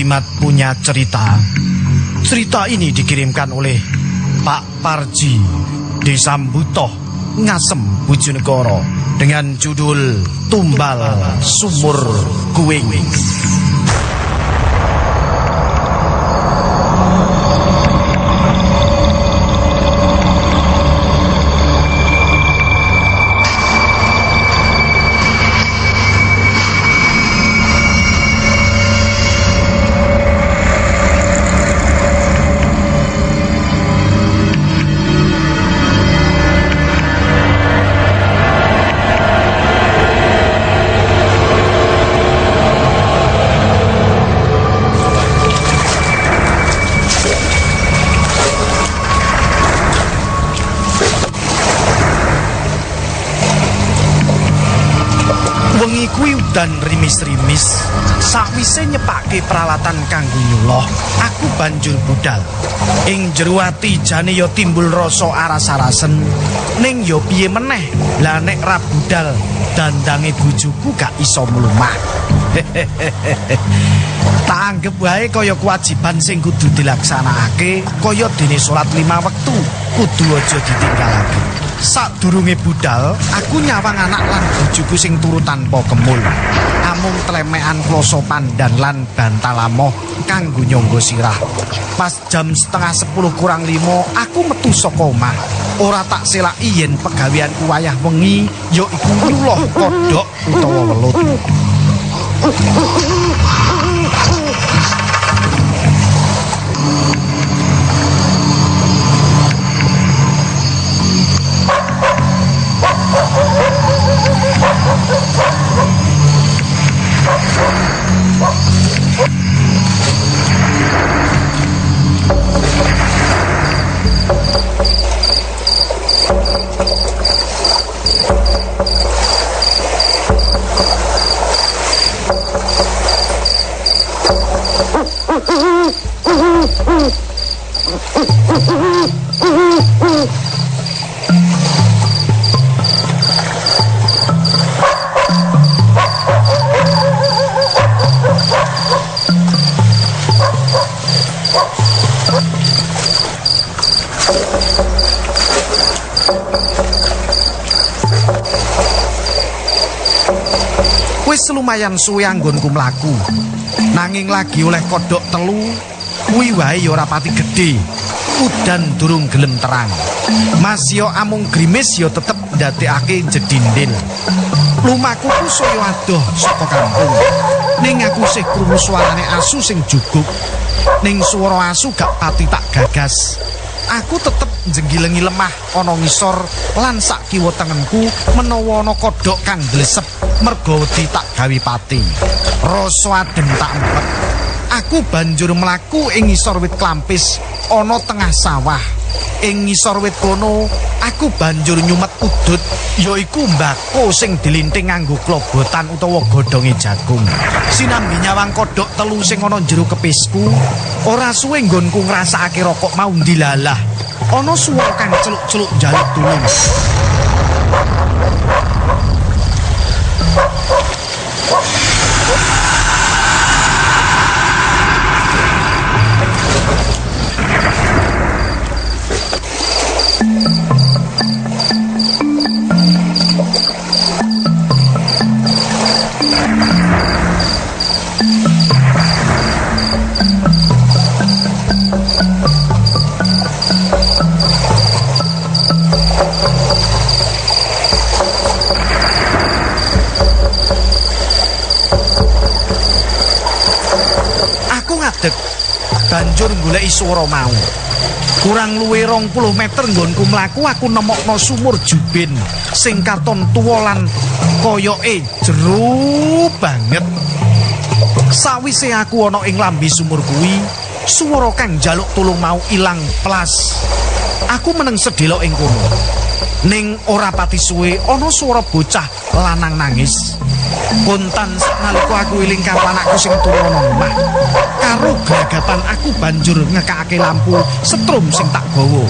Cimat punya cerita. Cerita ini dikirimkan oleh Pak Parji Desa Butoh Ngasem Bojonegoro dengan judul Tumbal Sumur Kuing. Rimis-rimis. Sakwise nyepake peralatan kanggo nyuloh, aku banjur budal. Ing jero ati jane ya timbul rasa aras-arasen. Ning ya piye meneh? Lah nek ra budal, dandange bojoku gak iso mlumah. tak anggap wae kaya kewajiban sing kudu dilaksanakake kaya dene salat lima wektu kudu aja ditinggalake sadurunge budal aku nyawang anak lan bojoku sing turu tanpa kemul amung telemekan kloso pandan lan bantalamoh kanggo nyangga sirah. Pas jam setengah sepuluh kurang limo aku metu saka omah. Ora tak selaki yen pegaweanku wayah wengi ya iku nyuloh kodhok utawa welut Wis lumayan suwe anggonku mlaku. Nanging lagi oleh kodhok telu, kuwi wae ya ora pati gedhe. Udan durung gelem terang. Masya amung grimis ya tetep ndadekake jedindil. Lumaku ku saya adoh saka kampung. Ning aku sih krungu suarane asu sing juguk. Ning swara asu gak pati tak gagas. Aku tetep njenggilengi lemah ana ngisor lan sak kiwa tengenku menawa ana kodhok kang glesep merga wedi tak gawe pati. Rasa adem tak empet. Aku banjur mlaku ing ngisor wit klampis ana tengah sawah. Ing ngisor wit kono, aku banjur nyumet udut yaiku mbako sing dilinting nganggo klobotan utawa godhonge jagung. Sinambi nyawang kodhok telu sing ana jero kepisku, ora suwe nggonku ngrasakake rokok mau dilalah. Ana swara kang celuk-celuk njaluk tulung. Aku banjur goleki swara mau. Kurang luwih 20 meter nggonku mlaku aku nemokno sumur jubin sing katon tuwa lan koyoke jero banget. Sawise aku ana ing lambi sumur kuwi, swara kang njaluk tulung mau ilang plas. Aku meneng sedelok ing kono. Ning ora pati suwe ana swara bocah lanang nangis. Kontan nalika aku eling karo anakku sing turu omah. Karo gagapan aku banjur ngekake lampu setrum sing tak gawa.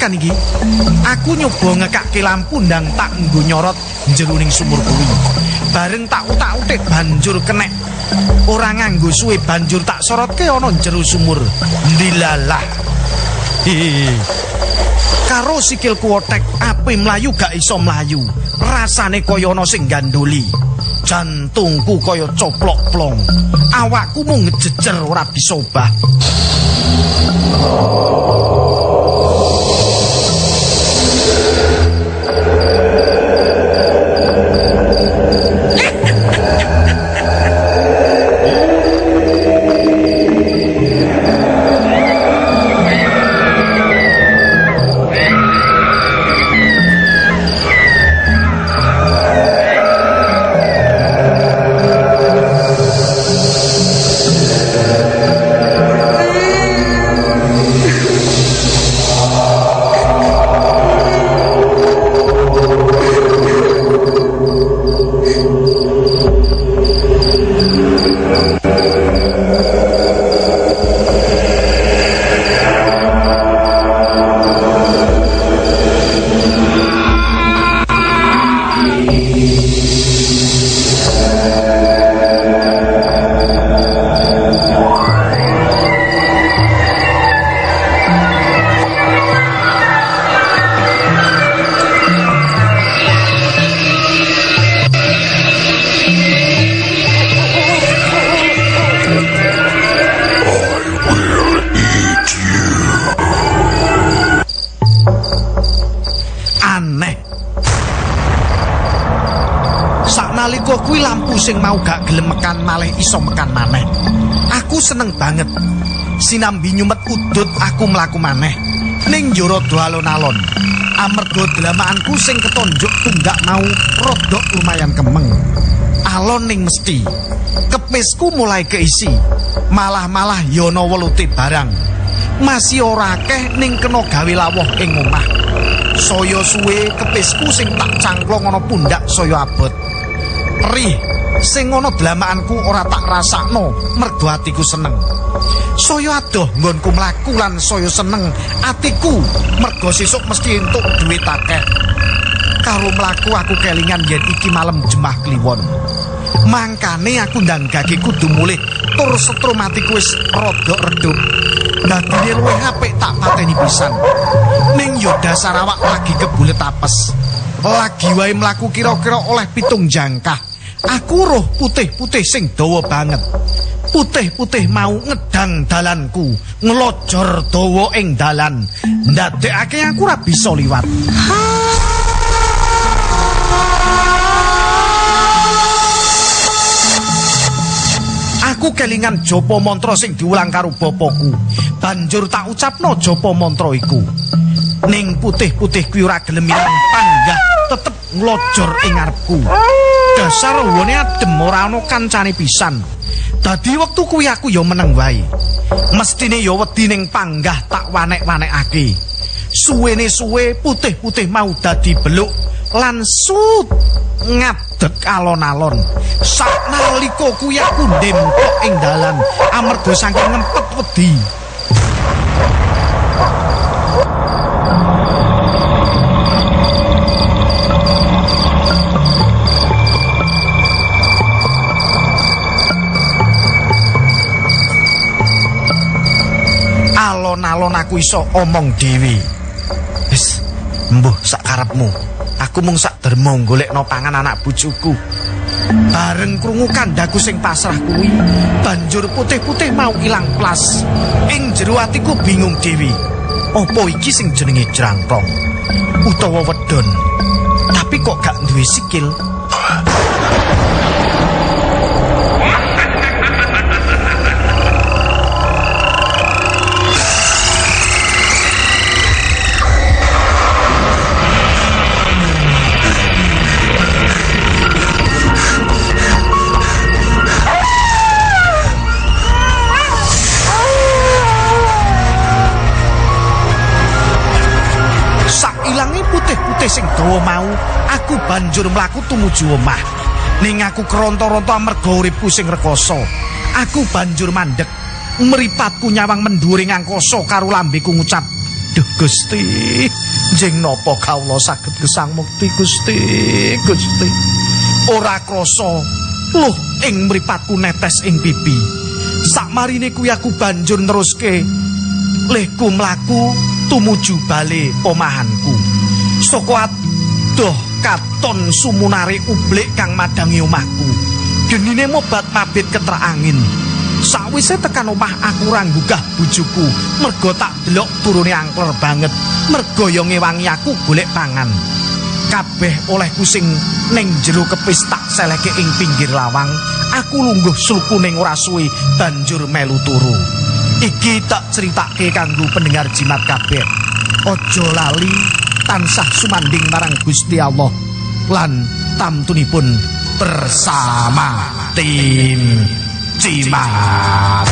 Makan-makan iki? Aku nyoba ngekake lampu ndang tak nggo nyorot jeruning sumur kuwi. Bareng tak utak-utik banjur kenek. Ora nganggo suwe banjur tak sorotke ana jero sumur. Ndilalah. Hihi. Karo sikilku otek, ape mlayu gak iso mlayu. Rasane kaya ana sing gandoli. Jantungku kaya coplok plong. Awakku mung ngejejer ora bisa obah. Kuwi lampu sing mau gak gelem mekan malih iso mekan maneh. Aku seneng banget. Sinambi nyumet udut aku mlaku maneh. Ning njero do alon-alon. Amarga delamaanku sing ketonjuk tunggak mau rodok lumayan kemeng. Alon ning mesti. Kepisku mulai keisi. Malah-malah yono welute barang. Masih ora akeh ning kena gawe lawuh ing omah. saya suwe kepisku sing tak cangklong ana pundak saya abot. Perih sing ana dlamakanku ora tak rasakno mergo atiku seneng. Saya adoh nggonku mlaku lan saya seneng atiku mergo sesuk mesti entuk duit akeh. Karo mlaku aku kelingan yen iki malam jemah kliwon. Mangkane aku ndanggake kudu mulih tur setrum atiku wis rada redup. Dadine luwih apik tak pateni pisan. Ning yo dasar awak lagi kebulet apes. Lagi wae mlaku kira-kira oleh pitung jangkah. Aku roh putih-putih sing dawa banget. Putih-putih mau ngedang dalanku, ngelojor dawa ing dalan. Ndadekake aku ora bisa liwat. Aku kelingan japa mantra sing diulang karo bapakku. Banjur tak ucapno japa mantra iku. Ning putih-putih kuwi ora gelem panggah tetep nglojor ing ngarepku. Dasar wone adem ora ana kancane pisan. Dadi wektu kuwi aku ya meneng wae. Mestine ya wedi ning panggah tak wanek-wanekake. Suwene suwe putih-putih mau dadi beluk lan sut ngadeg alon-alon. Saknalika kuwi aku ndemtok ing dalan amarga saking ngempet wedi. Aku iso omong dhewe. Wis, mbuh sak karepmu. Aku mung sak dermo golekno pangan anak bojoku. Bareng krungu kandaku sing pasrah kuwi, banjur putih-putih mau ilang plas. Ing jero atiku bingung dhewe. Apa iki sing jenenge jrangkong? Utawa wedon? Tapi kok gak duwe sikil? Banjur mlaku tumuju omah. Ning aku keronto-ronto amarga uripku sing rekoso. Aku banjur mandek. mripatku nyawang menduring angkasa karo lambeku ngucap Duh Gusti jeng napa kawula saged gesang mukti Gusti Gusti ora krasa luh ing mripatku netes ing pipi sakmarine kuwi aku banjur neruske lehku mlaku tumuju bale pomahanku saka adoh katon sumunare ublik kang madangi omahku genine mobat mabit ketra angin Sawise tekan omah aku ora nggugah bojoku, mergo tak delok turune angkler banget, mergo yo ngewangi aku golek pangan. Kabeh olehku sing ning jero kepis tak seleke ing pinggir lawang, aku lungguh sluku ning ora suwe banjur melu turu. Iki tak critake kanggo pendengar jimat kabeh. Aja lali tansah sumanding marang Gusti Allah lan tamtunipun bersama tim Jimat.